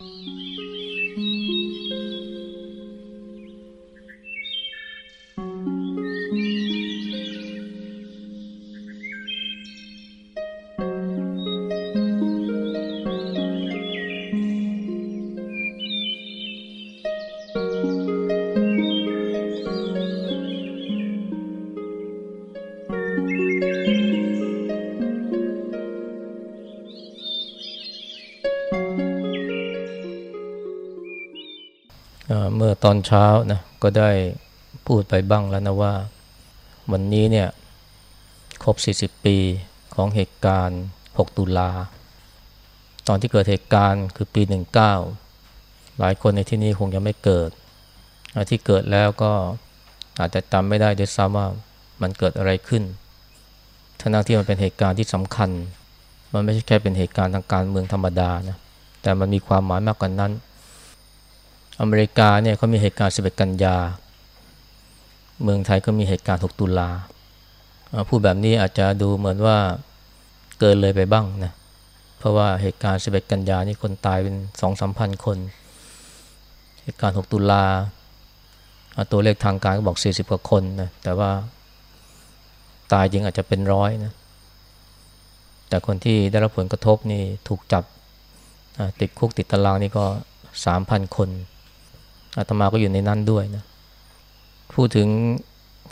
เมื่ ตอนเช้านะก็ได้พูดไปบ้างแล้วนะว่า วันนี้เนี่ยครบ 40 ปีของเหตุการณ์ 6 ตุลา ตอนที่เกิดเหตุการณ์คือปี 19 หลายคนในที่นี้คงยังไม่เกิด ที่เกิดแล้วก็อาจจะจำไม่ได้ด้วยซ้ำว่ามันเกิดอะไรขึ้นทั้งที่มันเป็นเหตุการณ์ที่สำคัญ มันไม่ใช่แค่เป็นเหตุการณ์ทางการเมืองธรรมดานะ แต่มันมีความหมายมากกว่านั้น อเมริกาเนี่ยเขามีเหตุการณ์ 11 กันยา เมืองไทยก็มีเหตุการณ์ 6 ตุลาพูดแบบนี้อาจจะดูเหมือนว่าเกินเลยไปบ้างนะ เพราะว่าเหตุการณ์ 11 กันยานี่คนตายเป็นสองสามพันคน เหตุการณ์ 6 ตุลาตัวเลขทางการก็บอก 40 กว่าคนนะ แต่ว่าตายจริงอาจจะเป็นร้อยนะ แต่คนที่ได้รับผลกระทบนี่ถูกจับติดคุกติดตารางนี่ก็ 3,000 คน อาตมาก็อยู่ในนั้นด้วยนะพูดถึง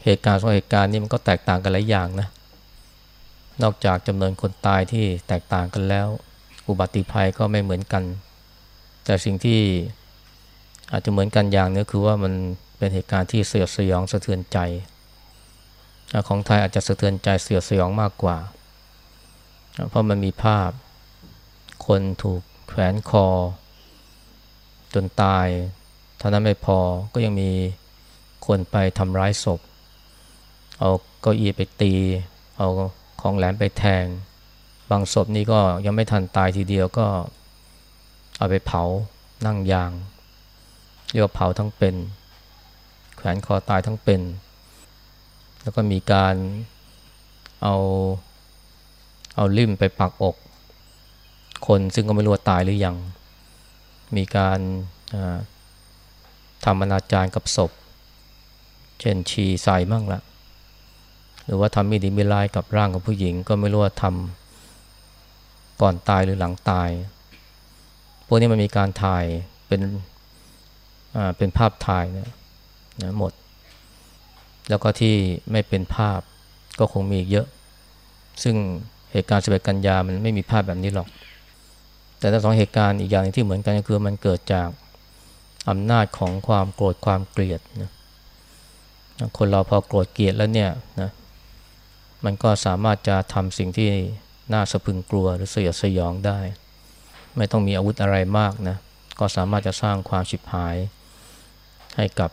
เหตุการณ์สองเหตุการณ์นี้มันก็แตกต่างกันหลายอย่างนะนอกจากจำนวนคนตายที่แตกต่างกันแล้ว อุบัติภัยก็ไม่เหมือนกัน แต่สิ่งที่อาจจะเหมือนกันอย่างนึงคือว่ามันเป็นเหตุการณ์ที่เสียดสยองสะเทือนใจของไทยอาจจะสะเทือนใจเสียดสยองมากกว่า เพราะมันมีภาพ คนถูกแขวนคอ จนตาย ท่านั้นไม่พอก็ยังมีคนไปทำร้ายศพ เอาเก้าอี้ไปตี เอาของแหลมไปแทง บางศพนี่ก็ยังไม่ทันตายทีเดียวก็เอาไปเผานั่งยาง เรียกว่าเผาทั้งเป็น แขวนคอตายทั้งเป็น แล้วก็มีการเอาเอาลิ่มไปปักอก คนซึ่งก็ไม่รู้ว่าตายหรือยัง มีการ ทำอนาจารกับศพ เช่นชีใส่มั่งละหรือว่าทำมีดีมีลายกับร่างของผู้หญิง ก็ไม่รู้ว่าทำก่อนตายหรือหลังตาย พวกนี้มันมีการถ่ายเป็นเป็นภาพถ่ายนะนะหมด แล้วก็ที่ไม่เป็นภาพก็คงมีเยอะ ซึ่งเหตุการณ์สเปกันยามันไม่มีภาพแบบนี้หรอก แต่ทั้งสองเหตุการณ์อีกอย่างที่เหมือนกันก็คือมันเกิดจาก อำนาจของความโกรธความเกลียดนะคนเราพอโกรธเกลียดแล้วเนี่ยนะมันก็สามารถจะทำสิ่งที่น่าสะพึงกลัวหรือสยดสยองได้ ไม่ต้องมีอาวุธอะไรมากนะก็สามารถจะสร้างความฉิบหาย ให้กับ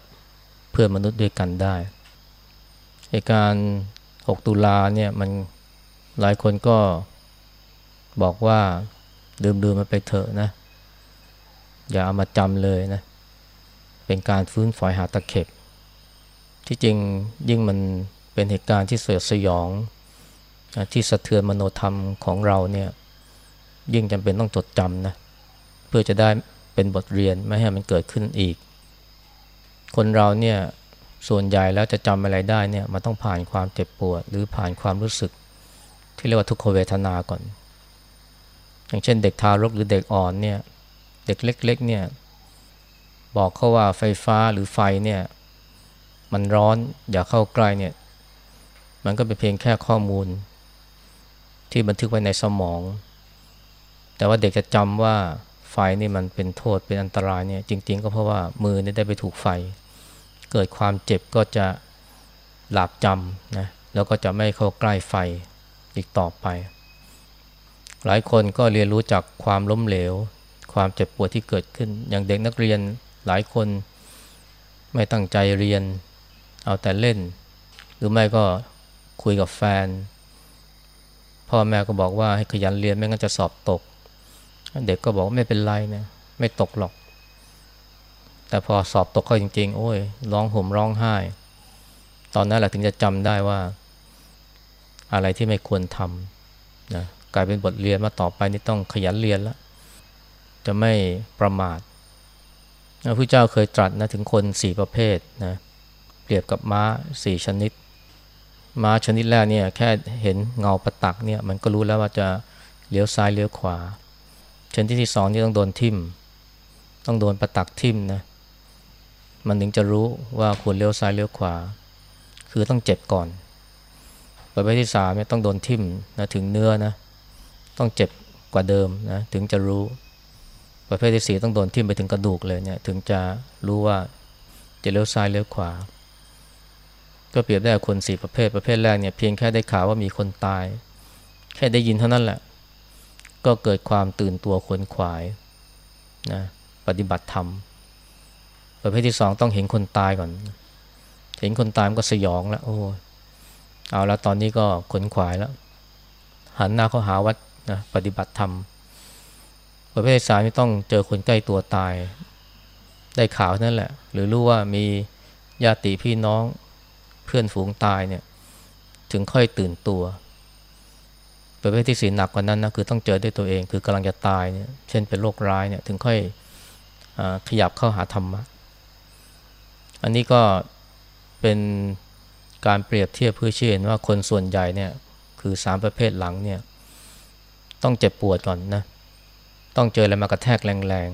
เพื่อนมนุษย์ด้วยกันได้เหตุการณ์ 6 ตุลาเนี่ยมันหลายคนก็บอกว่าดื่มๆมันไปเถอะนะ อย่าเอามาจำเลยนะเป็นการฟื้นฝอยหาตะเข็บ ที่จริงยิ่งมันเป็นเหตุการณ์ที่เสียดสยอง ที่สะเทือนมโนธรรมของเราเนี่ยยิ่งจำเป็นต้องจดจำนะเพื่อจะได้เป็นบทเรียนไม่ให้มันเกิดขึ้นอีก คนเราเนี่ยส่วนใหญ่แล้วจะจำอะไรได้เนี่ยมันต้องผ่านความเจ็บปวด หรือผ่านความรู้สึก ที่เรียกว่าทุกขเวทนาก่อน อย่างเช่นเด็กทารกหรือเด็กอ่อนเนี่ยเด็กเล็กๆเนี่ย บอกเขาว่าไฟฟ้าหรือไฟเนี่ยมันร้อนอย่าเข้าใกล้เนี่ยมันก็เป็นเพียงแค่ข้อมูล ที่บันทึกไว้ในสมอง แต่ว่าเด็กจะจำว่าไฟนี่มันเป็นโทษเป็นอันตรายเนี่ยจริง ๆ ก็เพราะว่ามือนี่ได้ไปถูกไฟ เกิดความเจ็บก็จะหลับจำนะแล้วก็จะไม่เข้าใกล้ไฟอีกต่อไป หลายคนก็เรียนรู้จากความล้มเหลว ความเจ็บปวดที่เกิดขึ้น อย่างเด็กนักเรียน หลายคนไม่ตั้งใจเรียน เอาแต่เล่น หรือไม่ก็คุยกับแฟน พ่อแม่ก็บอกว่าให้ขยันเรียนไม่งั้นจะสอบตก เด็กก็บอกไม่เป็นไรนะไม่ตกหรอก แต่พอสอบตกเขาจริง ๆ โอ้ยร้องห่มร้องไห้ ตอนนั้นแหละถึงจะจำได้ว่า อะไรที่ไม่ควรทำนะกลายเป็นบทเรียนมาต่อไปนี่ต้องขยันเรียนแล้วจะไม่ประมาท พระพุทธเจ้าเคยตรัสนะถึงคนสี่ประเภทนะเปรียบกับม้าสี่ชนิด ม้าชนิดแรกเนี่ยแค่เห็นเงาประตักเนี่ยมันก็รู้แล้วว่าจะเลี้ยวซ้ายเลี้ยวขวา ชนิดที่สองนี่ต้องโดนทิ่ม ต้องโดนประตักทิ่มนะมันถึงจะรู้ว่าควรเลี้ยวซ้ายเลี้ยวขวา คือต้องเจ็บก่อน ประเภทที่สามเนี่ยต้องโดนทิ่มนะถึงเนื้อนะต้องเจ็บกว่าเดิมนะถึงจะรู้ ประเภทที่สี่ต้องโดนทิ่มไปถึงกระดูกเลยเนี่ยถึงจะรู้ว่าจะเลี้ยวซ้ายเลี้ยวขวา ก็เปรียบได้คนสี่ประเภทประเภทแรกเนี่ยเพียงแค่ได้ข่าวว่ามีคนตาย แค่ได้ยินเท่านั้นแหละ ก็เกิดความตื่นตัวขวนขวายนะปฏิบัติธรรม ประเภทที่สองต้องเห็นคนตายก่อน เห็นคนตายมันก็สยองแล้วโอ้เอาแล้วตอนนี้ก็ขนขวายแล้ว หันหน้าเข้าหาวัดนะปฏิบัติธรรม ประเภทสามไม่ต้องเจอคนใกล้ตัวตาย ได้ข่าวนั่นแหละ หรือรู้ว่ามีญาติพี่น้องเพื่อนฝูงตายเนี่ย ถึงค่อยตื่นตัว ประเภทที่สีหนักกว่านั้นนะคือต้องเจอด้วยตัวเอง คือกำลังจะตายเนี่ย เช่นเป็นโรคร้ายเนี่ย ถึงค่อยอขยับเข้าหาธรรมะอันนี้ก็เป็นการเปรียบเทียบเพื่อเชื่อว่าคนส่วนใหญ่เนี่ย คือสามประเภทหลังเนี่ย ต้องเจ็บปวดก่อนนะ ต้องเจออะไรมากระแทกแรง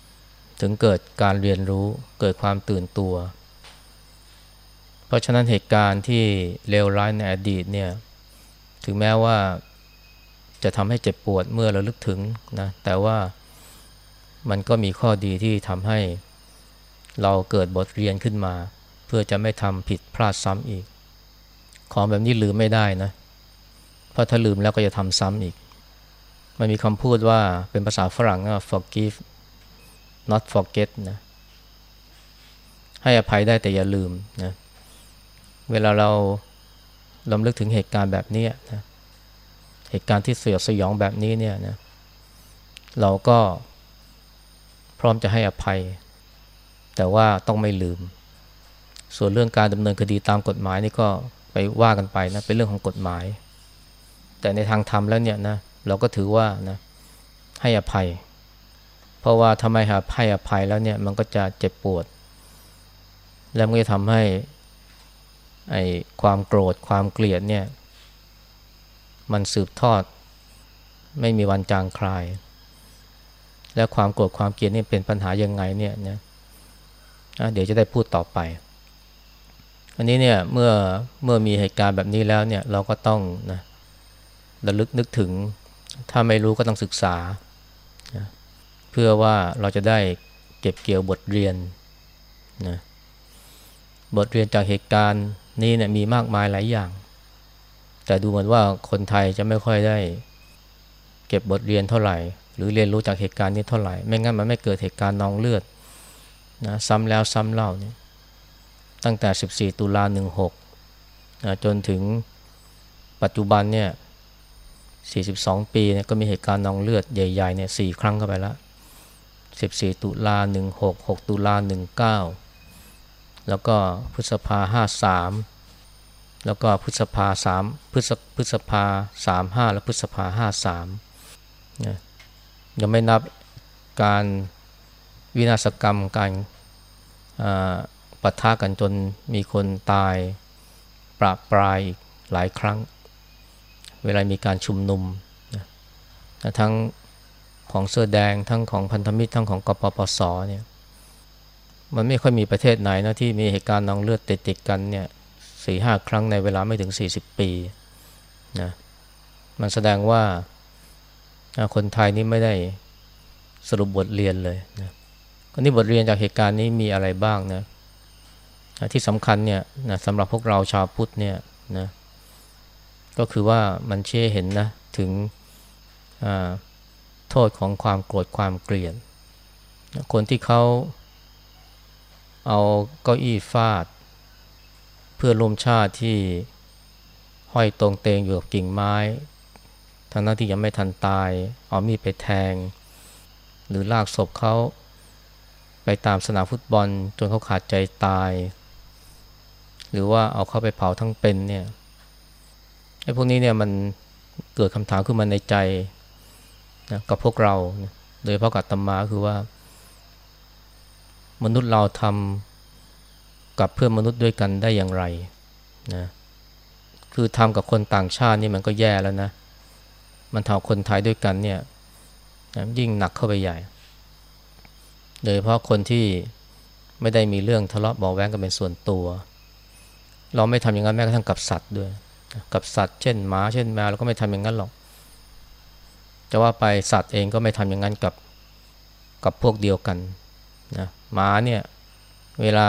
ๆ ถึงเกิดการเรียนรู้เกิดความตื่นตัว เพราะฉะนั้นเหตุการณ์ที่เลวร้ายในอดีตเนี่ยถึงแม้ว่าจะทำให้เจ็บปวดเมื่อเราลึกถึงนะแต่ว่ามันก็มีข้อดีที่ทำให้เราเกิดบทเรียนขึ้นมา เพื่อจะไม่ทำผิดพลาดซ้ำอีก ของแบบนี้ลืมไม่ได้นะ เพราะถ้าลืมแล้วก็จะทำซ้ำอีก มันมีคำพูดว่าเป็นภาษาฝรั่งว่า forgive not forget นะ ให้อภัยได้แต่อย่าลืมนะ เวลาเราลำลึกถึงเหตุการณ์แบบนี้นะ เหตุการณ์ที่สยดสยองแบบนี้เนี่ยนะ เราก็พร้อมจะให้อภัย แต่ว่าต้องไม่ลืม ส่วนเรื่องการดำเนินคดีตามกฎหมายนี่ก็ไปว่ากันไปนะ เป็นเรื่องของกฎหมาย แต่ในทางธรรมแล้วเนี่ยนะเเราก็ถือว่านะให้อภัย เพราะว่าทำไมหาให้อภัยแล้วเนี่ยมันก็จะเจ็บปวด แล้วมันจะทำให้ไอความโกรธความเกลียดเนี่ย มันสืบทอด ไม่มีวันจางคลาย และความโกรธความเกลียดนี่เป็นปัญหายังไงเนี่ยนะเดี๋ยวจะได้พูดต่อไป อันนี้เนี่ยเมื่อเมื่อมีเหตุการณ์แบบนี้แล้วเนี่ยเราก็ต้องนะระลึกนึกถึง ถ้าไม่รู้ก็ต้องศึกษา เพื่อว่าเราจะได้เก็บเกี่ยวบทเรียนนะบทเรียนจากเหตุการณ์นี้เนี่ยมีมากมายหลายอย่าง แต่ดูเหมือนว่าคนไทยจะไม่ค่อยได้ เก็บบทเรียนเท่าไหร่ หรือเรียนรู้จากเหตุการณ์นี้เท่าไหร่ ไม่งั้นมันไม่เกิดเหตุการณ์นองเลือดนะซ้ำแล้วซ้ำเล่าเนี่ยตั้งแต่ 14 ตุลา16นะจนถึงปัจจุบันเนี่ย 42 ปีเนี่ยก็มีเหตุการณ์นองเลือดใหญ่ๆเนี่ยสี่ครั้งเข้าไปแล้ว 14 ตุลา16 6 ตุลา19 แล้วก็พฤษภา 53 แล้วก็พฤษภา3พฤษพฤษภา 35 แล้วพฤษภา 53นะยังไม่นับการวินาศกรรมการปะทะกันจนมีคนตายปราบปลายหลายครั้ง เวลามีการชุมนุมนะทั้งของเสื้อแดงทั้งของพันธมิตรทั้งของกปปสเนี่ยมันไม่ค่อยมีประเทศไหนนะที่มีเหตุการณ์นองเลือดติดติดกันเนี่ยสี่ห้าครั้งในเวลาไม่ถึง 40 ปีนะมันแสดงว่าคนไทยนี่ไม่ได้สรุปบทเรียนเลยนะก็นี่บทเรียนจากเหตุการณ์นี้มีอะไรบ้างนะที่สำคัญเนี่ยนะสำหรับพวกเราชาวพุทธเนี่ยนะ ก็คือว่ามันเชื่อเห็นนะถึงโทษของความโกรธความเกลียดคนที่เขาเอาเก้าอี้ฟาด เพื่อรวมชาติที่ห้อยตรงเตงอยู่กับกิ่งไม้ทั้งนั้นที่ยังไม่ทันตาย เอามีดไปแทง หรือลากศพเขาไปตามสนามฟุตบอลจนเขาขาดใจตาย หรือว่าเอาเข้าไปเผาทั้งเป็นเนี่ย ไอ้พวกนี้เนี่ยมันเกิดคำถามขึ้นมาในใจนะกับพวกเรานะโดยเพราะกัตตมาคือว่า มนุษย์เราทำกับเพื่อนมนุษย์ด้วยกันได้อย่างไรนะคือทำกับคนต่างชาตินี่มันก็แย่แล้วนะ มันทำคนไทยด้วยกันเนี่ยยิ่งหนักเข้าไปใหญ่ โดยเพราะคนที่ไม่ได้มีเรื่องทะเลาะเบาแวงกันเป็นส่วนตัว เราไม่ทำอย่างนั้นแม้กระทั่งกับสัตว์ด้วย กับสัตว์ เช่นหมาเช่นแมวเราก็ไม่ทำอย่างนั้นหรอกจะว่าไปสัตว์เองก็ไม่ทำอย่างนั้นกับกับพวกเดียวกันนะหมาเนี่ยเวลา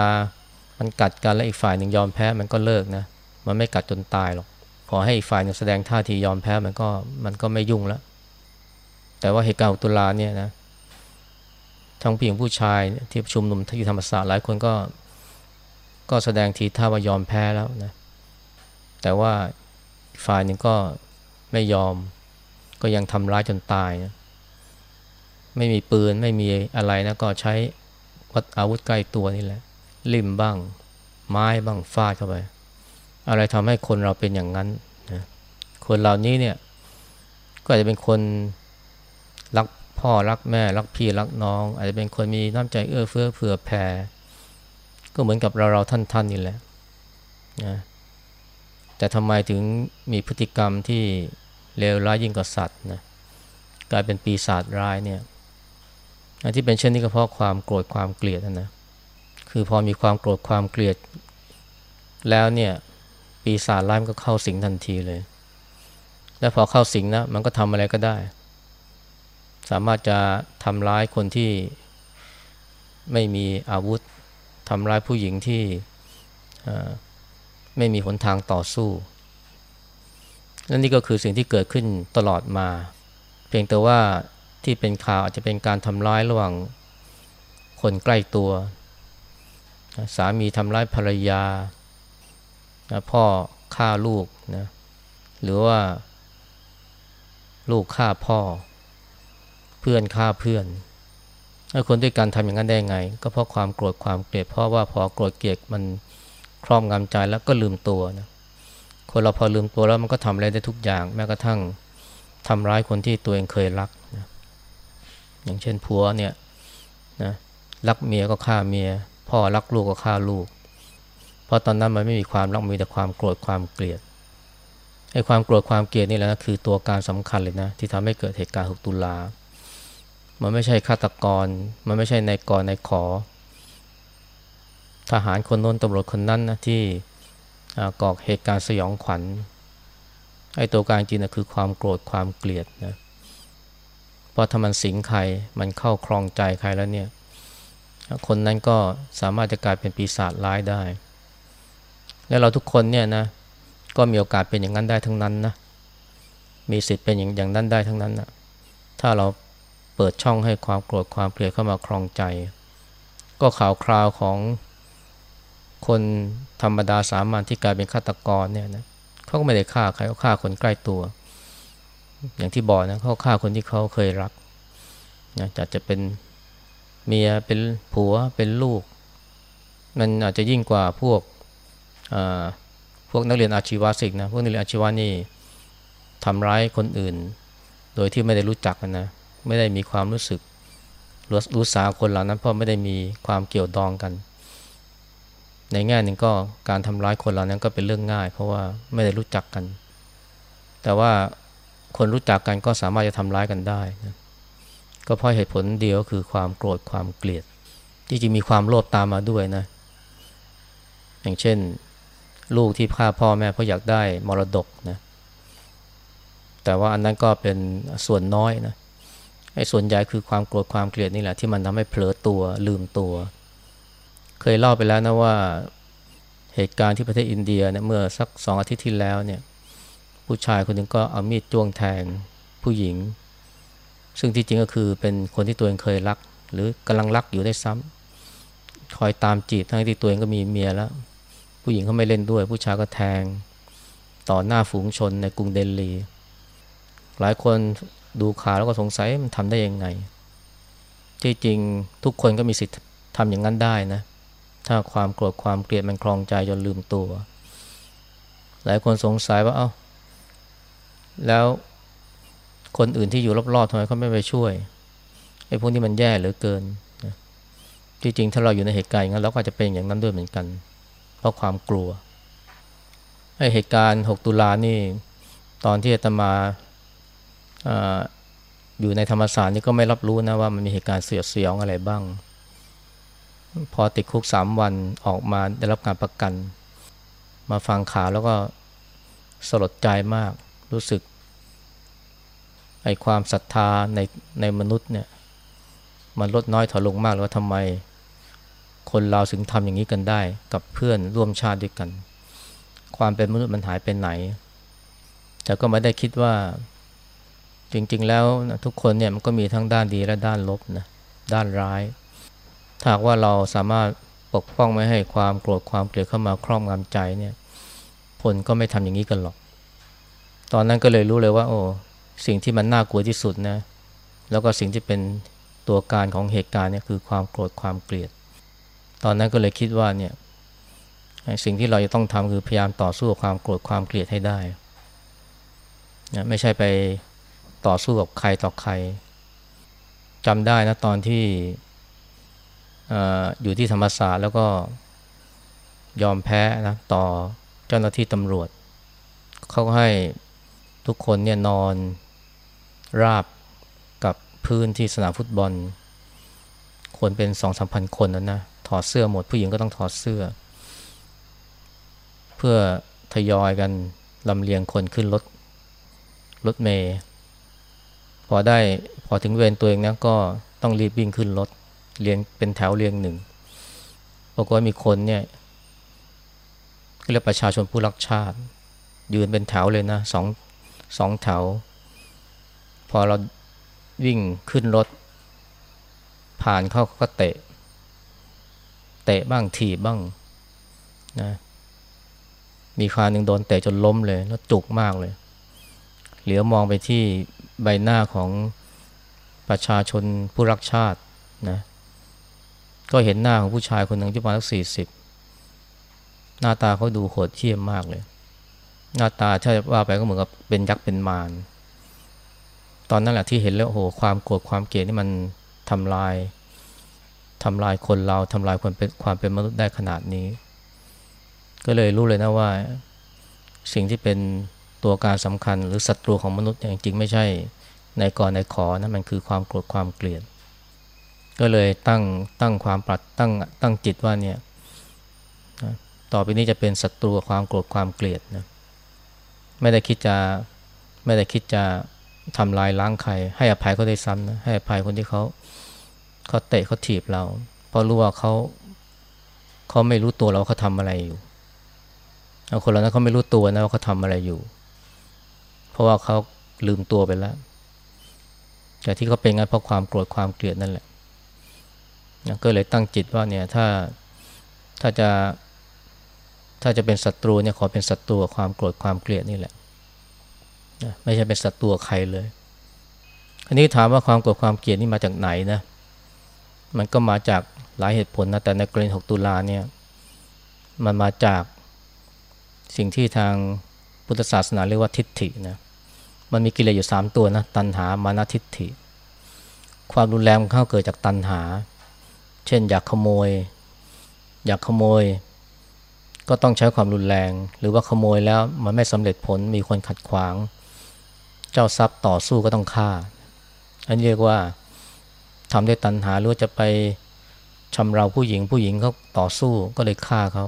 มันกัดกันแล้วอีกฝ่ายหนึ่งยอมแพ้มันก็เลิกนะมันไม่กัดจนตายหรอกพอให้อีกฝ่ายหนึ่งแสดงท่าทียอมแพ้มันก็มันก็ไม่ยุ่งแล้ว แต่ว่าเหตุการณ์ตุลาเนี่ยนะทั้งผู้หญิงผู้ชายที่ชุมนุมที่ธรรมศาสตร์หลายคนก็ ก็แสดงทีท่าว่ายอมแพ้แล้วนะ แต่ว่าฝ่ายหนึ่งก็ไม่ยอม ก็ยังทำร้ายจนตายนะไม่มีปืนไม่มีอะไรนะก็ใช้วัดอาวุธใกล้ตัวนี่แหละ ลิมบ้าง ไม้บ้างฟาดเข้าไป อะไรทำให้คนเราเป็นอย่างนั้นนะคนเหล่านี้เนี่ย ก็อาจจะเป็นคนรักพ่อรักแม่รักพี่รักน้อง อาจจะเป็นคนมีน้ำใจเอื้อเฟื้อเผื่อแผ่ก็เหมือนกับเราเราท่านท่านนี่แหละนะ แต่ทำไมถึงมีพฤติกรรมที่เลวร้ายยิ่งกว่าสัตว์นะกลายเป็นปีศาจร้ายเนี่ยที่เป็นเช่นนี้ก็เพราะความโกรธความเกลียดนะคือพอมีความโกรธความเกลียด แล้วเนี่ยปีศาจร้ายมันก็เข้าสิงทันทีเลย และพอเข้าสิงนะมันก็ทำอะไรก็ได้ สามารถจะทำร้ายคนที่ไม่มีอาวุธทำร้ายผู้หญิงที่ ไม่มีหนทางต่อสู้และนี่ก็คือสิ่งที่เกิดขึ้นตลอดมา เพียงแต่ว่าที่เป็นข่าวอาจจะเป็นการทำร้ายระหว่างคนใกล้ตัว สามีทำร้ายภรรยา พ่อฆ่าลูกนะหรือว่า ลูกฆ่าพ่อ เพื่อนฆ่าเพื่อนถ้าคนด้วยกันทำอย่างนั้นได้ไง ก็เพราะความโกรธความเกลียดเพราะว่าพอโกรธเกลียดมัน ครอบงำใจแล้วก็ลืมตัวนะคนเราพอลืมตัวแล้วมันก็ทำอะไรได้ทุกอย่าง แม้กระทั่งทำร้ายคนที่ตัวเองเคยรักนะอย่างเช่นผัวเนี่ยนะรักเมียก็ฆ่าเมีย พ่อรักลูกก็ฆ่าลูก เพราะตอนนั้นมันไม่มีความรักมีแต่ความโกรธความเกลียดไอ้ความโกรธความเกลียดนี่แหละนะคือตัวการสำคัญเลยนะที่ทำให้เกิดเหตุการณ์6ตุลา มันไม่ใช่ฆาตกร มันไม่ใช่นายกรนายขอ ทหารคนน้นตำรวจคนนั้นนะที่ก่อเหตุการณ์สยองขวัญไอ้ตัวการจริงนะคือความโกรธความเกลียดนะเพราะถ้ามันสิงใครมันเข้าคลองใจใครแล้วเนี่ย คนนั้นก็สามารถจะกลายเป็นปีศาจร้ายได้ และเราทุกคนเนี่ยนะก็มีโอกาสเป็นอย่างนั้นได้ทั้งนั้นนะมีสิทธิ์เป็นอย่างอย่างนั้นได้ทั้งนั้นนะถ้าเราเปิดช่องให้ความโกรธความเกลียดเข้ามาคลองใจ ก็ข่าวคราวของ คนธรรมดาสามัญที่กลายเป็นฆาตกรเนี่ยนะเขาก็ไม่ได้ฆ่าใครเขาฆ่าคนใกล้ตัว อย่างที่บอกนะเขาฆ่าคนที่เขาเคยรักนะจะจะเป็นเมียเป็นผัวเป็นลูก มันอาจจะยิ่งกว่าพวกพวกนักเรียนอาชีวะสิกนะพวกนักเรียนอาชีวะนี่ทำร้ายคนอื่น โดยที่ไม่ได้รู้จักกันนะไม่ได้มีความรู้สึกรู้สาคนเหล่านั้นเพราะไม่ได้มีความเกี่ยวดองกัน ในแง่หนึ่งก็การทำร้ายคนเรานั้นก็เป็นเรื่องง่าย เพราะว่าไม่ได้รู้จักกัน แต่ว่าคนรู้จักกันก็สามารถจะทำร้ายกันได้นะก็เพราะเหตุผลเดียวคือความโกรธความเกลียด ที่จริงมีความโลภตามมาด้วยนะ อย่างเช่น ลูกที่ฆ่าพ่อแม่เพราะอยากได้มรดกนะแต่ว่าอันนั้นก็เป็นส่วนน้อยนะไอ้ส่วนใหญ่คือความโกรธความเกลียดนี่แหละที่มันทำให้เผลอตัวลืมตัว เคยเล่าไปแล้วนะว่าเหตุการณ์ที่ประเทศอินเดียเนี่ยเมื่อสักสองอาทิตย์ที่แล้วเนี่ยผู้ชายคนหนึ่งก็เอามีดจ้วงแทงผู้หญิง ซึ่งที่จริงก็คือเป็นคนที่ตัวเองเคยรัก หรือกำลังรักอยู่ได้ซ้ำคอยตามจีบทั้งที่ตัวเองก็มีเมียแล้ว ผู้หญิงเขาไม่เล่นด้วย ผู้ชายก็แทง ต่อหน้าฝูงชนในกรุงเดลี หลายคนดูข่าวแล้วก็สงสัยมันทำได้ยังไง ที่จริงทุกคนก็มีสิทธิ์ทำอย่างนั้นได้นะ ถ้าความโกรธความเกลียดมันคลองใจจนลืมตัว หลายคนสงสัยว่าเอา้า แล้วคนอื่นที่อยู่รอบๆทำไมเขาไม่ไปช่วยไอ้พวกนี้มันแย่เหลือเกินนะจริงๆถ้าเราอยู่ในเหตุการณ์อย่างนั้นเราก็จะเป็นอย่างนั้นด้วยเหมือนกัน เพราะความกลัวไอ้เหตุการณ์ 6 ตุลานี่ ตอนที่อาตมาออยู่ในธรรมศาสตร์นี่ก็ไม่รับรู้นะว่ามันมีเหตุการณ์เสียเสียงอะไรบ้าง พอติดคุกสามวันออกมาได้รับการประกัน มาฟังข่าวแล้วก็สลดใจมากรู้สึกไอ้ความศรัทธาในในมนุษย์เนี่ยมันลดน้อยถอยลงมากแล้วทำไม คนเราถึงทำอย่างนี้กันได้ กับเพื่อนร่วมชาติด้วยกัน ความเป็นมนุษย์มันหายไปไหน แต่ก็ไม่ได้คิดว่า จริง ๆ แล้วนะทุกคนเนี่ยมันก็มีทั้งด้านดีและด้านลบนะด้านร้าย ถ้าว่าเราสามารถปกป้องไม่ให้ความโกรธความเกลียดเข้ามาครอบงำใจเนี่ยผลก็ไม่ทำอย่างนี้กันหรอก ตอนนั้นก็เลยรู้เลยว่า โอ้สิ่งที่มันน่ากลัวที่สุดนะ แล้วก็สิ่งที่เป็นตัวการของเหตุการณ์เนี่ยคือความโกรธความเกลียด ตอนนั้นก็เลยคิดว่าเนี่ยสิ่งที่เราจะต้องทำคือพยายามต่อสู้กับความโกรธความเกลียดให้ได้นะไม่ใช่ไปต่อสู้กับใครต่อใครจำได้นะตอนที่ อยู่ที่ธรรมศาสตร์แล้วก็ยอมแพ้นะต่อเจ้าหน้าที่ตำรวจ เขาก็ให้ทุกคนเนี่ยนอนราบกับพื้นที่สนามฟุตบอล คนเป็นสองสามพันคนนั้นนะถอดเสื้อหมดผู้หญิงก็ต้องถอดเสื้อ เพื่อทยอยกันลำเลียงคนขึ้นรถรถเมย์พอได้พอถึงเวรตัวเองนะก็ต้องรีบวิ่งขึ้นรถ เรียงเป็นแถวเรียงหนึ่งปรากฏว่ามีคนเนี่ยเรียกประชาชนผู้รักชาติ ยืนเป็นแถวเลยนะสองสองแถว พอเราวิ่งขึ้นรถ ผ่านเขาก็เตะ เตะบ้างถีบบ้างนะมีคราหนึ่งโดนเตะจนล้มเลย แล้วจุกมากเลย เหลียวมองไปที่ใบหน้าของประชาชนผู้รักชาตินะ ก็เห็นหน้าของผู้ชายคนหนึ่งที่ประมาณสักสี่สิบหน้าตาเขาดูโหดเหี้ยมมากเลย หน้าตาถ้าว่าไปก็เหมือนกับเป็นยักษ์เป็นมารตอนนั้นแหละที่เห็นแล้วโอ้โหความโกรธความเกลียดนี่มันทำลายทำลายคนเราทำลายความเป็นความเป็นมนุษย์ได้ขนาดนี้ ก็เลยรู้เลยนะว่า สิ่งที่เป็นตัวการสำคัญหรือศัตรูของมนุษย์อย่างจริงไม่ใช่ในกรในขอนะมันคือความโกรธความเกลียด ก็เลยตั้งตั้งความปรัดตั้งตั้งจิตว่าเนี่ยต่อไปนี้จะเป็นศัตรูความโกรธความเกลียดนะไม่ได้คิดจะไม่ได้คิดจะทำลายล้างใคร ให้อภัยเขาได้ซ้ำนะให้อภัยคนที่เขาเขาเตะเขาถีบเรา เพราะรู้ว่าเขาเขาไม่รู้ตัวเราเขาทำอะไรอยู่คนเรานั้นเขาไม่รู้ตัวนะว่าเขาทำอะไรอยู่ เพราะว่าเขาลืมตัวไปแล้วแต่ที่เขาเป็นงั้นเพราะความโกรธความเกลียดนั่นแหละ ก็เลยตั้งจิตว่าเนี่ยถ้าถ้าจะถ้าจะเป็นศัตรูเนี่ยขอเป็นศัตรูความโกรธความเกลียดนี่แหละไม่ใช่เป็นศัตรูใครเลย อันนี้ถามว่าความโกรธความเกลียดนี่มาจากไหนนะมันก็มาจากหลายเหตุผลนะแต่ในกรณี6ตุลาเนี่ยมันมาจากสิ่งที่ทางพุทธศาสนาเรียกว่าทิฏฐินะมันมีกิเลสอยู่ 3 ตัวนะตัณหามานะทิฏฐิ ความรุนแรงเข้าเกิดจากตัณหา เช่นอยากขโมย อยากขโมย ก็ต้องใช้ความรุนแรง หรือว่าขโมยแล้วมันไม่สำเร็จผลมีคนขัดขวาง เจ้าทรัพย์ต่อสู้ก็ต้องฆ่า อันนี้เรียกว่าทำด้วยตัณหาหรือจะไปชำเราผู้หญิงผู้หญิงเขาต่อสู้ก็เลยฆ่าเขา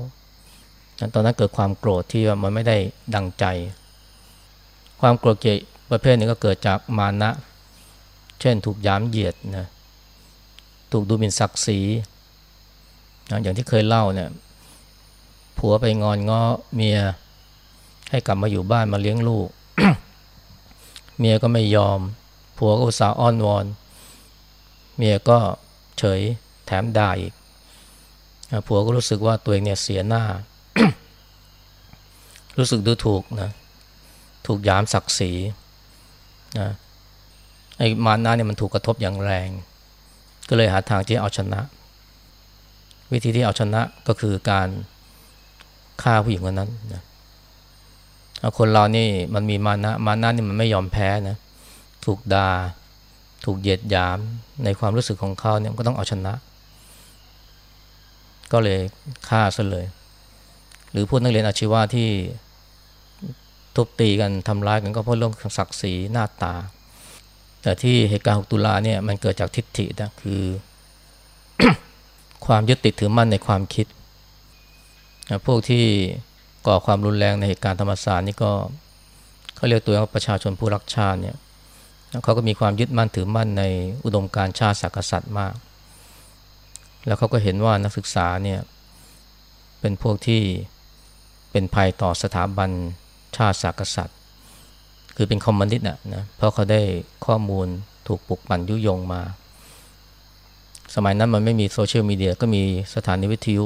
ตอนนั้นเกิดความโกรธที่ว่ามันไม่ได้ดังใจ ความโกรธเกลียดประเภทนี้ก็เกิดจากมานะ เช่นถูกย้ำเหยียดนะ ถูกดูหมิ่นศักดิ์ศรีอย่างที่เคยเล่าเนี่ยผัวไปงอนง้อเมียให้กลับมาอยู่บ้านมาเลี้ยงลูก เมียก็ไม่ยอม ผัวก็อุตส่าห์อ้อนวอน เมียก็เฉยแถมด่าอีกผัวก็รู้สึกว่าตัวเองเนี่ยเสียหน้า รู้สึกดูถูกนะถูกยามศักดิ์ศรีนะไอ้มานาเนี่ยมันถูกกระทบอย่างแรง ก็เลยหาทางที่เอาชนะ วิธีที่เอาชนะก็คือการฆ่าผู้หญิงคนนั้นนะคนเรานี่มันมีมานะมานะนี่มันไม่ยอมแพ้นะถูกดา่าถูกเหยียดหยามในความรู้สึกของเขาเนี่ยก็ต้องเอาชนะ ก็เลยฆ่าซะเลย หรือพวกนักเรียนอาชีวะที่ทุบตีกันทำร้ายกันก็เพราะเรื่องศักดิ์ศรีหน้าตา แต่ที่เหตุการณ์ 6 ตุลาเนี่ยมันเกิดจากทิฏฐินะคือ ความยึดติดถือมั่นในความคิด พวกที่ก่อความรุนแรงในเหตุการณ์ธรรมศาสตร์นี่ก็เขาเรียกตัวว่าประชาชนผู้รักชาติเนี่ยเขาก็มีความยึดมั่นถือมั่นในอุดมการชาติศาสกษัตริย์มาก แล้วเขาก็เห็นว่านักศึกษาเนี่ยเป็นพวกที่เป็นภัยต่อสถาบันชาติศาสกษัตริย์ คือเป็นคอมมอนิสต์นะนะเพราะเขาได้ข้อมูลถูกปลุกปั่นยุยงมา สมัยนั้นมันไม่มีโซเชียลมีเดียก็มีสถานีวิทยุ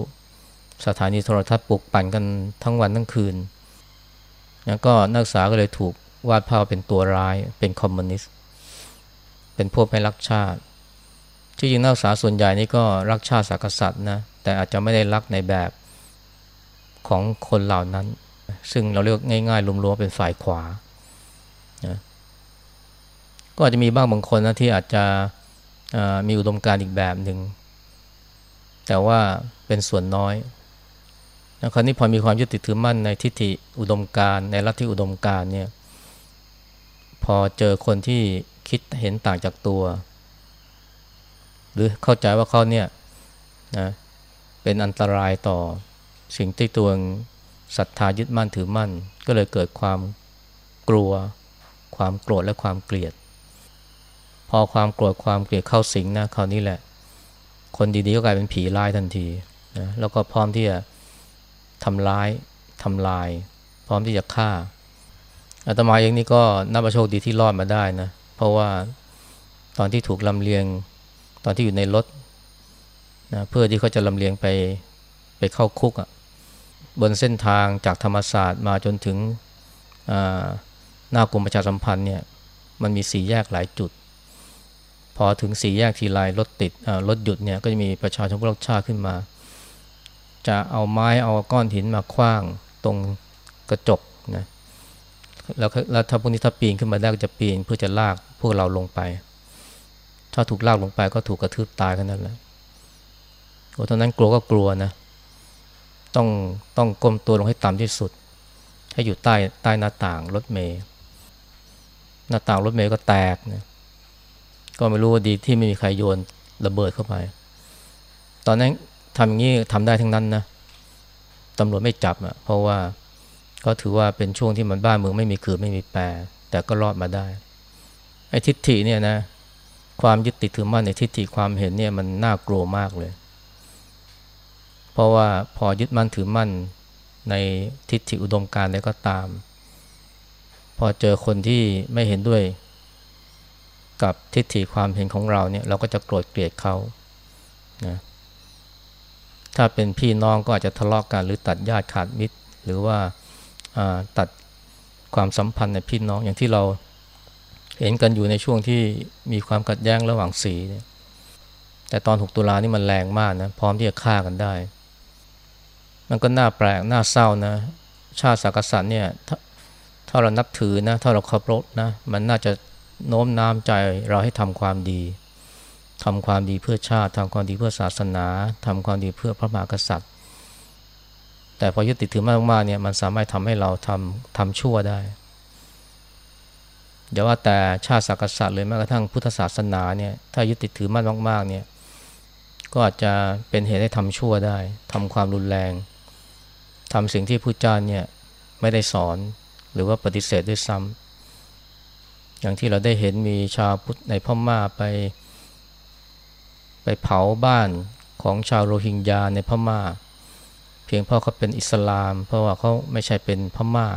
สถานีโทรทัศน์ปลุกปั่นกันทั้งวันทั้งคืนแล้วก็นักศึกษาก็เลยถูกวาดภาพเป็นตัวร้ายเป็นคอมมิวนิสต์เป็นพวกไม่รักชาติที่จริงนักศึกษาส่วนใหญ่นี่ก็รักชาติศาสกษัตริย์นะแต่อาจจะไม่ได้รักในแบบของคนเหล่านั้น ซึ่งเราเรียกง่ายๆรวมๆเป็นฝ่ายขวา ก็อาจจะมีบ้างบางคนนะที่อาจจะมีอุดมการอีกแบบหนึ่ง แต่ว่าเป็นส่วนน้อยนะคราวนี้พอมีความยึดติดถือมั่นในทิฏฐิอุดมการในลัทธิอุดมการเนี่ย พอเจอคนที่คิดเห็นต่างจากตัว หรือเข้าใจว่าเขาเนี่ยนะเป็นอันตรายต่อสิ่งที่ตัวศรัทธายึดมั่นถือมั่น ก็เลยเกิดความกลัว ความโกรธและความเกลียด พอความโกรธความเกลียดเข้าสิงนะคราวนี้แหละ คนดีๆก็กลายเป็นผีร้ายทันทีนะแล้วก็พร้อมที่จะทำร้ายทำลาย พร้อมที่จะฆ่าอาตมาเองนี่ก็นับว่าโชคดีที่รอดมาได้นะเพราะว่าตอนที่ถูกลำเลียงตอนที่อยู่ในรถนะเพื่อที่เขาจะลำเลียงไปไปเข้าคุกอะ่ะบนเส้นทางจากธรรมศาสตร์มาจนถึงหน้ากรมประชาสัมพันธ์เนี่ยมันมีสี่แยกหลายจุด พอถึงสี่แยกทีไรรถติดรถหยุดเนี่ยก็จะมีประชาชนผู้รักชาขึ้นมา จะเอาไม้เอาก้อนหินมาคว้างตรงกระจกนะแล้วแล้วถ้าพวกนี้ถ้าปีนขึ้นมาได้ก็จะปีนเพื่อจะลากพวกเราลงไป ถ้าถูกลากลงไปก็ถูกกระทืบตายกันนั่นแหละโอ้ตอนนั้นกลัวก็กลัวนะ ต้องต้องก้มตัวลงให้ต่ำที่สุด ให้อยู่ใต้ใต้หน้าต่างรถเมย์หน้าต่างรถเมย์ก็แตกนะ ก็ไม่รู้ว่าดีที่ไม่มีใครโยนระเบิดเข้าไป ตอนนั้นทำอย่างนี้ทำได้ทั้งนั้นนะตำรวจไม่จับอะ่ะเพราะว่าก็ถือว่าเป็นช่วงที่มันบ้านเมืองไม่มีคือไม่มีแปร แต่ก็รอดมาได้ไอ้ทิฏฐิเนี่ยนะ ความยึดติดถือมั่นในทิฏฐิความเห็นเนี่ยมันน่ากลัวมากเลย เพราะว่าพอยึดมั่นถือมั่นในทิฏฐิอุดมการณ์ใดก็ตาม พอเจอคนที่ไม่เห็นด้วย กับทิฏฐิความเห็นของเราเนี่ยเราก็จะโกรธเกลียดเขานะถ้าเป็นพี่น้องก็อาจจะทะเลาะกกันหรือตัดญาติขาดมิตร หรือว่าตัดความสัมพันธ์ในพี่น้องอย่างที่เราเห็นกันอยู่ในช่วงที่มีความขัดแย้งระหว่างสีเนี่ยแต่ตอน 6 ตุลานี่มันแรงมากนะพร้อมที่จะฆ่ากันได้ มันก็น่าแปลกน่าเศร้านะ ชาติสักษัตริย์เนี่ยถ้าถ้าเรานับถือนะ ถ้าเราเคารพนะ มันน่าจะ โน้มน้าวใจเราให้ทำความดีทำความดีเพื่อชาติทำความดีเพื่อศาสนาทำความดีเพื่อพระมหากษัตริย์ แต่พอยึดติดถือมากมากเนี่ยมันสามารถทำให้เราทำทำชั่วได้อย่าว่าแต่ชาติศาสตร์เลยแม้กระทั่งพุทธศาสนาเนี่ยถ้ายึดติดถือมากมากเนี่ยก็อาจจะเป็นเหตุให้ทำชั่วได้ทำความรุนแรงทำสิ่งที่พุทธเจ้าเนี่ยไม่ได้สอนหรือว่าปฏิเสธด้วยซ้ำ อย่างที่เราได้เห็นมีชาวพุทธในพม่าไป ไปเผาบ้านของชาวโรฮิงญาในพม่า เพียงเพราะเขาเป็นอิสลาม เพราะว่าเขาไม่ใช่เป็นพม่า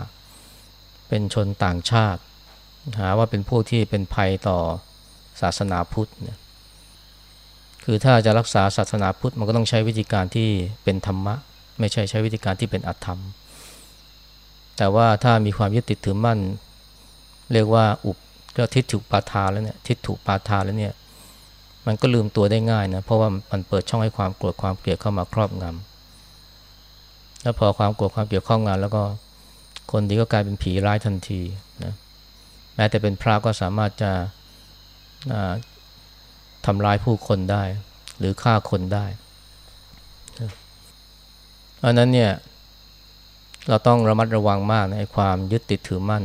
เป็นชนต่างชาติ หาว่าเป็นผู้ที่เป็นภัยต่อศาสนาพุทธเนี่ยคือถ้าจะรักษาศาสนาพุทธมันก็ต้องใช้วิธีการที่เป็นธรรมะ ไม่ใช่ใช้วิธีการที่เป็นอธรรม แต่ว่าถ้ามีความยึดติดถือมั่น เรียกว่าอุป ก็ทิฏฐุปาทาแล้วเนี่ยทิฏฐุปาทาแล้วเนี่ยมันก็ลืมตัวได้ง่ายนะเพราะว่ามันเปิดช่องให้ความโกรธความเกลียดเข้ามาครอบงำแล้วพอความโกรธความเกลียวข้องงานแล้วก็คนดีก็กลายเป็นผีร้ายทันทีนะแม้แต่เป็นพระก็สามารถจะทำร้ายผู้คนได้ หรือฆ่าคนได้เพราะนั้นเนี่ยเราต้องระมัดระวังมากในความยึดติดถือมั่น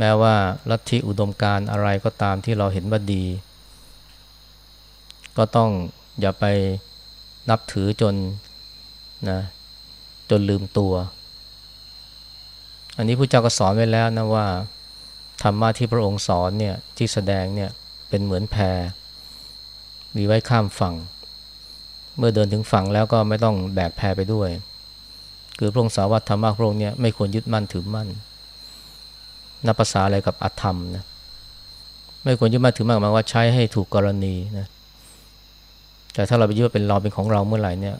แม้ว่าลัทธิอุดมการอะไรก็ตามที่เราเห็นว่าดี ก็ต้องอย่าไปนับถือจนนะจนลืมตัว อันนี้พระเจ้าก็สอนไว้แล้วนะว่าธรรมะที่พระองค์สอนเนี่ยที่แสดงเนี่ยเป็นเหมือนแพมีไว้ข้ามฝั่ง เมื่อเดินถึงฝั่งแล้วก็ไม่ต้องแบกแพไปด้วย คือพระองค์สาวัตธรรมะพระองค์เนี่ยไม่ควรยึดมั่นถือมั่น นับภาษาอะไรกับอธรรมนะไม่ควรยึดมั่นถือมั่นมาว่าใช้ให้ถูกกรณีนะแต่ถ้าเราไปยึดว่าเป็นเราเป็นของเราเมื่อไหร่เนี่ย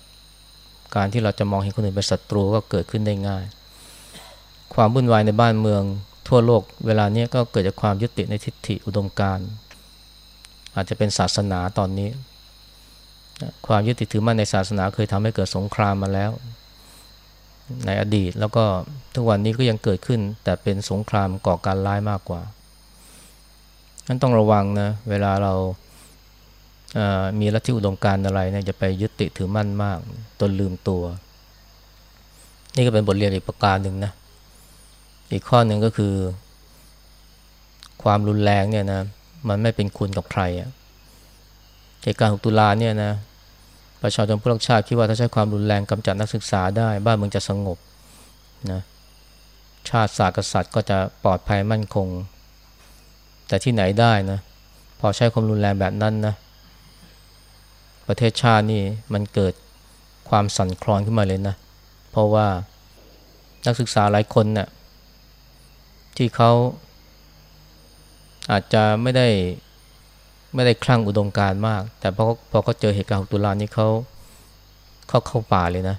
การที่เราจะมองเห็นคนอื่นเป็นศัตรูก็เกิดขึ้นได้ง่าย ความวุ่นวายในบ้านเมืองทั่วโลก เวลานี้ก็เกิดจากความยึดติดในทิฏฐิอุดมการณ์อาจจะเป็นศาสนาตอนนี้ ความยึดติดถือมั่นในศาสนาเคยทำให้เกิดสงครามมาแล้ว ในอดีต แล้วก็ทุกวันนี้ก็ยังเกิดขึ้น แต่เป็นสงครามก่อการร้ายมากกว่านั้นต้องระวังนะเวลาเรามีลัทธิอุดมการณ์อะไรเนี่ยจะไปยึดติดถือมั่นมากจนลืมตัว นี่ก็เป็นบทเรียนอีกประการหนึ่งนะอีกข้อหนึ่งก็คือ ความรุนแรงเนี่ยนะมันไม่เป็นคุณกับใครอะเหตุการณ์6ตุลาเนี่ยนะ ประชาชนผู้รักชาติคิดว่าถ้าใช้ความรุนแรงกำจัดนักศึกษาได้ บ้านเมืองจะสงบนะชาติศาสตร์กษัตริย์ก็จะปลอดภัยมั่นคง แต่ที่ไหนได้นะพอใช้ความรุนแรงแบบนั้นนะประเทศชาตินี่มันเกิดความสั่นคลอนขึ้นมาเลยนะ เพราะว่านักศึกษาหลายคนเนะ่ยที่เขาอาจจะไม่ได้ ไม่ได้คลั่งอุดมการมาก แต่พอพอเขาเจอเหตุการณ์ตุลานี้เขาเขาเข้าป่าเลยนะ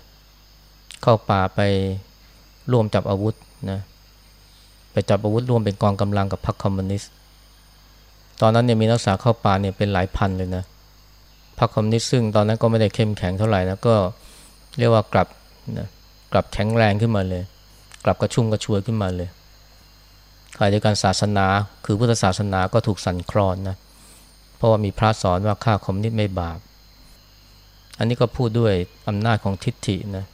เข้าป่าไปร่วมจับอาวุธนะไปจับอาวุธร่วมเป็นกองกำลังกับพรรคคอมมิวนิสต์ตอนนั้นเนี่ยมีนักศึกษาเข้าป่าเนี่ยเป็นหลายพันเลยนะพรรคคอมมิวนิสต์ซึ่งตอนนั้นก็ไม่ได้เข้มแข็งเท่าไหร่นะก็เรียกว่ากลับนะกลับแข็งแรงขึ้นมาเลย กลับกระชุ่มกระชวยขึ้นมาเลยขณะเดียวกันศาสนา คือพุทธศาสนาก็ถูกสั่นคลอนนะเพราะว่ามีพระสอนว่าฆ่าคอมมิวนิสต์ไม่บาป อันนี้ก็พูดด้วยอำนาจของทิฏฐินะ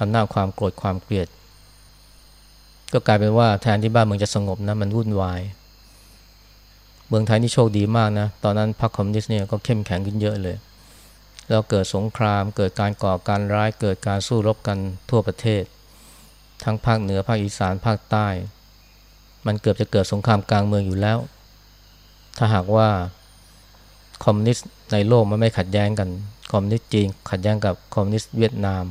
อำนาจความโกรธความเกลียด ก็กลายเป็นว่าแทนที่บ้านเมืองจะสงบนะมันวุ่นวาย เมืองไทยนี่โชคดีมากนะ ตอนนั้นพรรคคอมมิวนิสต์เนี่ยก็เข้มแข็งขึ้นเยอะเลย แล้วเกิดสงคราม เกิดการก่อการร้าย เกิดการสู้รบกันทั่วประเทศ ทั้งภาคเหนือภาคอีสานภาคใต้ มันเกือบจะเกิดสงครามกลางเมืองอยู่แล้ว ถ้าหากว่าคอมมิวนิสต์ในโลกมันไม่ขัดแย้งกัน คอมมิวนิสต์จีนขัดแย้งกับคอมมิวนิสต์เวียดนาม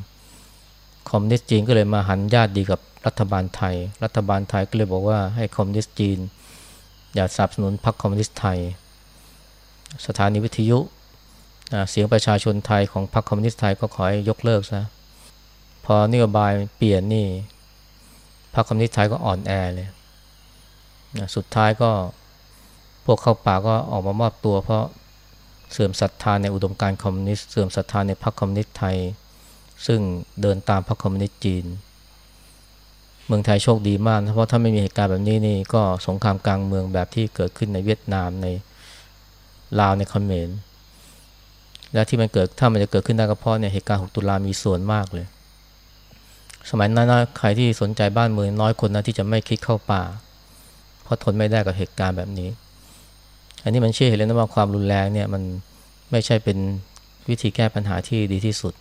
คอมมิวนิสต์จีนก็เลยมาหันญาติดีกับรัฐบาลไทย รัฐบาลไทยก็เลยบอกว่าให้คอมมิวนิสต์จีน อย่าสนับสนุนพรรคคอมมิวนิสต์ไทย สถานีวิทยุเสียงประชาชนไทยของพรรคคอมมิวนิสต์ไทยก็ขอให้ยกเลิกซะ พอนโยบายเปลี่ยนนี่พรรคคอมมิวนิสต์ไทยก็อ่อนแอเลย สุดท้ายก็ พวกเข้าป่าก็ออกมามอบตัว เพราะเสื่อมศรัทธาในอุดมการณ์คอมมิวนิสต์เสื่อมศรัทธาในพรรคคอมมิวนิสต์ไทย ซึ่งเดินตามพรรคคอมมิวนิสต์จีน เมืองไทยโชคดีมากเพราะถ้าไม่มีเหตุการณ์แบบนี้นี่ก็สงครามกลางเมืองแบบที่เกิดขึ้นในเวียดนามในลาวในเขมรและที่มันเกิดถ้ามันจะเกิดขึ้นได้ก็เพราะเนี่ยเหตุการณ์ 6 ตุลามีส่วนมากเลย สมัยนั้นนะใครที่สนใจบ้านเมืองน้อยคนนะที่จะไม่คิดเข้าป่าราะทนไม่ได้กับเหตุการณ์แบบนี้ อันนี้มันเชื่อเห็นเลยนะว่าความรุนแรงเนี่ยมันไม่ใช่เป็นวิธีแก้ปัญหาที่ดีที่สุด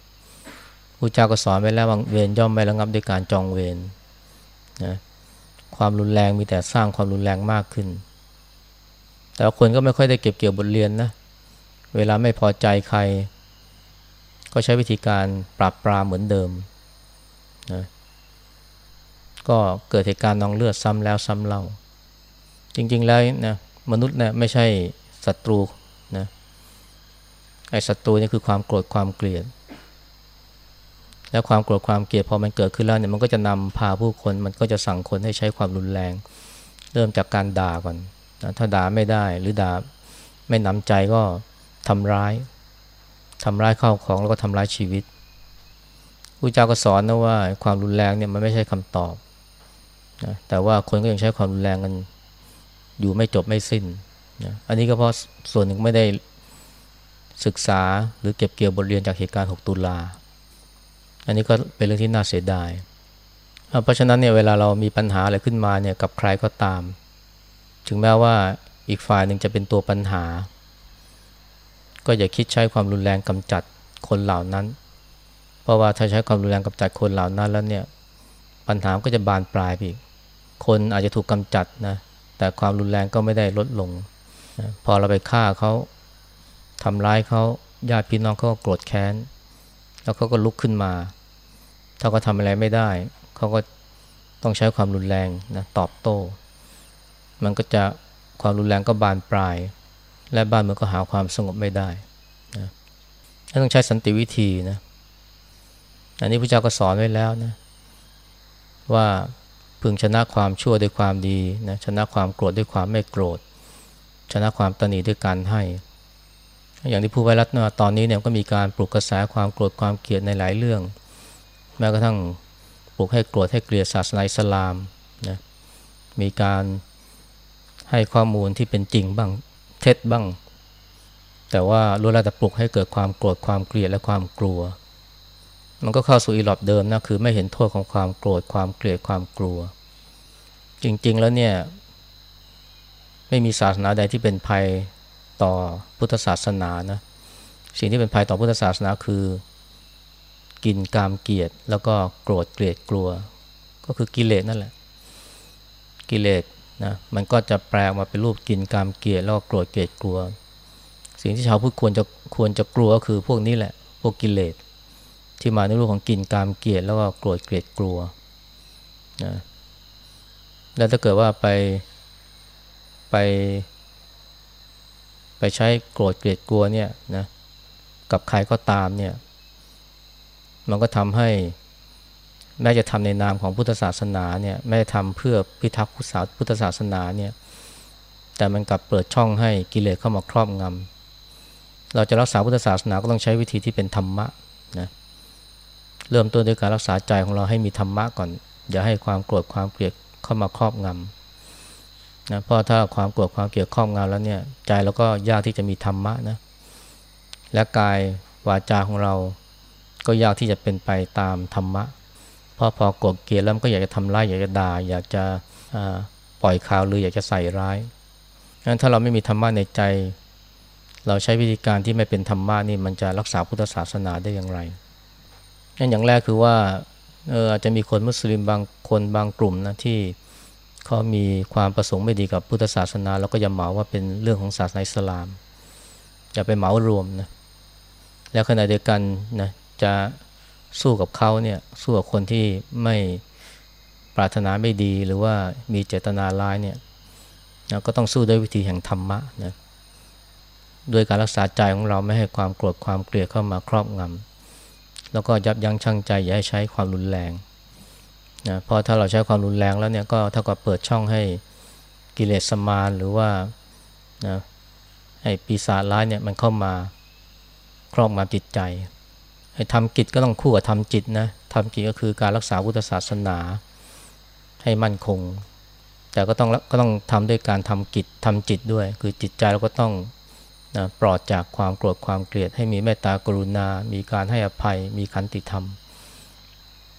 พระเจ้าก็สอนไว้แล้วว่าเวรย่อมไม่ระงับด้วยการจองเวรนะความรุนแรงมีแต่สร้างความรุนแรงมากขึ้น แต่คนก็ไม่ค่อยได้เก็บเกี่ยวบทเรียนนะ เวลาไม่พอใจใคร ก็ใช้วิธีการปราบปรามเหมือนเดิมนะก็เกิดเหตุการณ์นองเลือดซ้ำแล้วซ้ำเล่า จริง ๆ แล้วนะ มนุษย์นะไม่ใช่ศัตรูนะไอ้ศัตรูนี่คือความโกรธความเกลียด แล้วความโกรธความเกลียดพอมันเกิดขึ้นแล้วเนี่ยมันก็จะนำพาผู้คนมันก็จะสั่งคนให้ใช้ความรุนแรง เริ่มจากการด่าก่อนนะถ้าด่าไม่ได้หรือด่าไม่นำใจก็ทำร้ายทำร้ายข้าวของแล้วก็ทำร้ายชีวิตพระเจ้าก็สอนนะว่าความรุนแรงเนี่ยมันไม่ใช่คำตอบนะแต่ว่าคนก็ยังใช้ความรุนแรงกัน อยู่ไม่จบไม่สิ้นนะอันนี้ก็เพราะส่วนหนึ่งไม่ได้ศึกษาหรือเก็บเกี่ยวบทเรียนจากเหตุการณ์ 6 ตุลา อันนี้ก็เป็นเรื่องที่น่าเสียดาย เพราะฉะนั้นเนี่ยเวลาเรามีปัญหาอะไรขึ้นมาเนี่ยกับใครก็ตาม ถึงแม้ว่าอีกฝ่ายหนึ่งจะเป็นตัวปัญหา ก็อย่าคิดใช้ความรุนแรงกำจัดคนเหล่านั้น เพราะว่าถ้าใช้ความรุนแรงกำจัดคนเหล่านั้นแล้วเนี่ยปัญหาก็จะบานปลายไปอีก คนอาจจะถูกกำจัดนะ แต่ความรุนแรงก็ไม่ได้ลดลง พอเราไปฆ่าเขาทำร้ายเขาญาติพี่น้องเขาก็โกรธแค้น แล้วเขาก็ลุกขึ้นมา ถ้าเขาทำอะไรไม่ได้ เขาก็ต้องใช้ความรุนแรงนะตอบโต้ มันก็จะความรุนแรงก็บานปลาย และบ้านเมันก็หาความสงบไม่ได้นะต้องใช้สันติวิธีนะ อันนี้พระเจ้าก็สอนไว้แล้วนะว่า พึงชนะความชั่วด้วยความดีนะชนะความโกรธด้วยความไม่โกรธ ชนะความตนีด้วยการให้ อย่างที่ผู้ไวรัสนะตอนนี้เนี่ยก็มีการปลุกกระแสความโกรธความเกลียดในหลายเรื่อง แม้กระทั่งปลุกให้โกรธให้เกลียดศาสนาอิสลามนะมีการให้ข้อมูลที่เป็นจริงบ้างเท็จบ้าง แต่ว่าล้วนแล้วแต่ปลุกให้เกิดความโกรธความเกลียดและความกลัว มันก็เข้าสู่อีหลอบเดิมนะคือไม่เห็นโทษของความโกรธความเกลียดความกลัว จริง ๆ แล้วเนี่ย ไม่มีศาสนาใดที่เป็นภัยต่อพุทธศาสนานะสิ่งที่เป็นภัยต่อพุทธศาสนาคือ กินกามเกียรติแล้วก็โกรธเกลียดกลัว ก็คือกิเลสนั่นแหละ กิเลสนะมันก็จะแปลมาเป็นรูปกินกามเกลียดแล้วก็โกรธเกลียดกลัว สิ่งที่ชาวพุทธควรจะควรจะกลัวก็คือพวกนี้แหละ พวกกิเลส ที่มาในรูปของกินกามเกลียดแล้วก็โกรธเกลียดกลัวนะแล้วถ้าเกิดว่าไปไป ไปใช้โกรธเกลียดกลัวเนี่ยนะกับใครก็ตามเนี่ยมันก็ทำให้แม้จะทำในนามของพุทธศาสนาเนี่ยแม้ทำเพื่อพิทักษ์พุทธศาสนาเนี่ยแต่มันกลับเปิดช่องให้กิเลสเข้ามาครอบงำเราจะรักษาพุทธศาสนาก็ต้องใช้วิธีที่เป็นธรรมะนะเเริ่มต้นด้วยการรักษาใจของเราให้มีธรรมะก่อน อย่าให้ความโกรธความเกลียดเข้ามาครอบงำนะเพราะถ้าความโกรธความเกลียดครอบงำแล้วเนี่ยใจเราก็ยากที่จะมีธรรมะนะและกายวาจาของเราก็ยากที่จะเป็นไปตามธรรมะพราะพอโกรธเกลียดแล้วก็อยากจะทำร้ายอยากจะด่าอยากจะปล่อยข่าวหรืออยากจะใส่ร้ายงั้นถ้าเราไม่มีธรรมะในใจ เราใช้วิธีการที่ไม่เป็นธรรมะนี่มันจะรักษาพุทธศาสนาได้อย่างไร งั้นอย่างแรกคือว่าเอออาจจะมีคนมุสลิมบางคนบางกลุ่มนะที่เขามีความประสงค์ไม่ดีกับพุทธศาสนาแล้วก็อย่าเหมาว่าเป็นเรื่องของศาสนาอิสลาม อย่าไปเหมารวมนะแล้วขณะเดียวกันนะจะสู้กับเขาเนี่ยสู้กับคนที่ไม่ปรารถนาไม่ดีหรือว่ามีเจตนาร้ายเนี่ยนะก็ต้องสู้ด้วยวิธีแห่งธรรมะนะด้วยการรักษาใจของเราไม่ให้ความโกรธความเกลียดเข้ามาครอบงำ แล้วก็ยับยั้งชั่งใจอย่าให้ใช้ความรุนแรงนะพราะถ้าเราใช้ความรุนแรงแล้วเนี่ยก็เท่ากับเปิดช่องให้กิเลสมารหรือว่านะให้ปีศาจร้ายเนี่ยมันเข้ามาครอบงำจิตใจทำกิจก็ต้องคู่กับทำจิตนะทำกิจก็คือการรักษาพุทธศาสนาให้มั่นคง แต่ก็ต้องก็ต้องทำด้วยการทำกิจทำจิตด้วย คือจิตใจเราก็ต้อง นะปลอดจากความโกรธความเกลียดให้มีเมตตากรุณา มีการให้อภัย มีขันติธรรม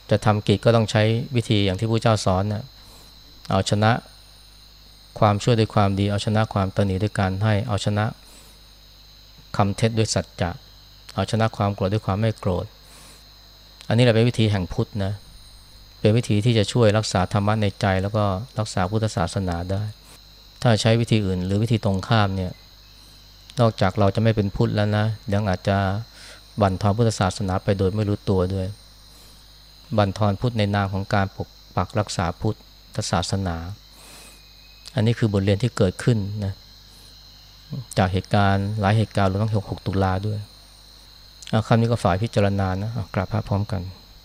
จะทำกิจก็ต้องใช้วิธีอย่างที่พระเจ้าสอนนะเอาชนะความช่วยด้วยความดี เอาชนะความตนีด้วยการให้ เอาชนะคำเท็จด้วยสัจจะ เอาชนะความโกรธด้วยความไม่โกรธ อันนี้แหละเป็นวิธีแห่งพุทธนะ เป็นวิธีที่จะช่วยรักษาธรรมะในใจ แล้วก็รักษาพุทธศาสนาได้ ถ้าใช้วิธีอื่น หรือวิธีตรงข้ามเนี่ย นอกจากเราจะไม่เป็นพุทธแล้วนะ ยังอาจจะบั่นทอนพุทธศาสนาไปโดยไม่รู้ตัวด้วย บั่นทอนพุทธในนามของการปกปักรักษาพุทธศาสนา อันนี้คือบทเรียนที่เกิดขึ้นนะจากเหตุการณ์หลายเหตุการณ์รวมทั้งหกตุลาด้วยคำนี้ก็ฝ่ายพิจารณานะกราบพระพร้อมกัน